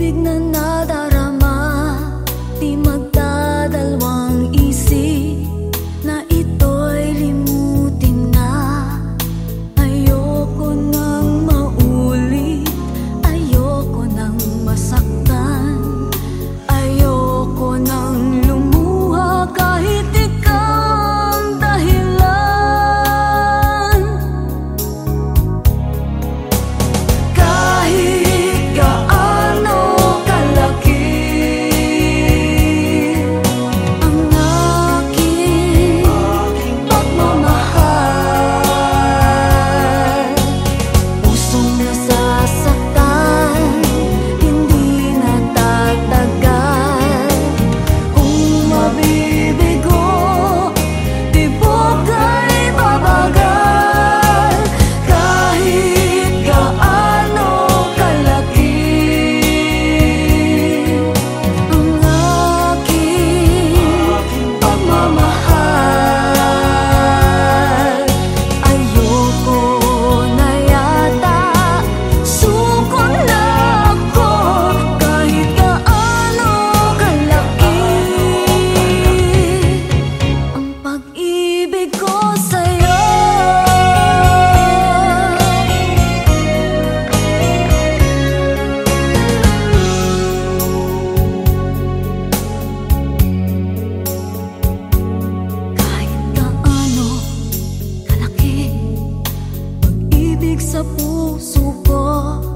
Big na da sa puso ko.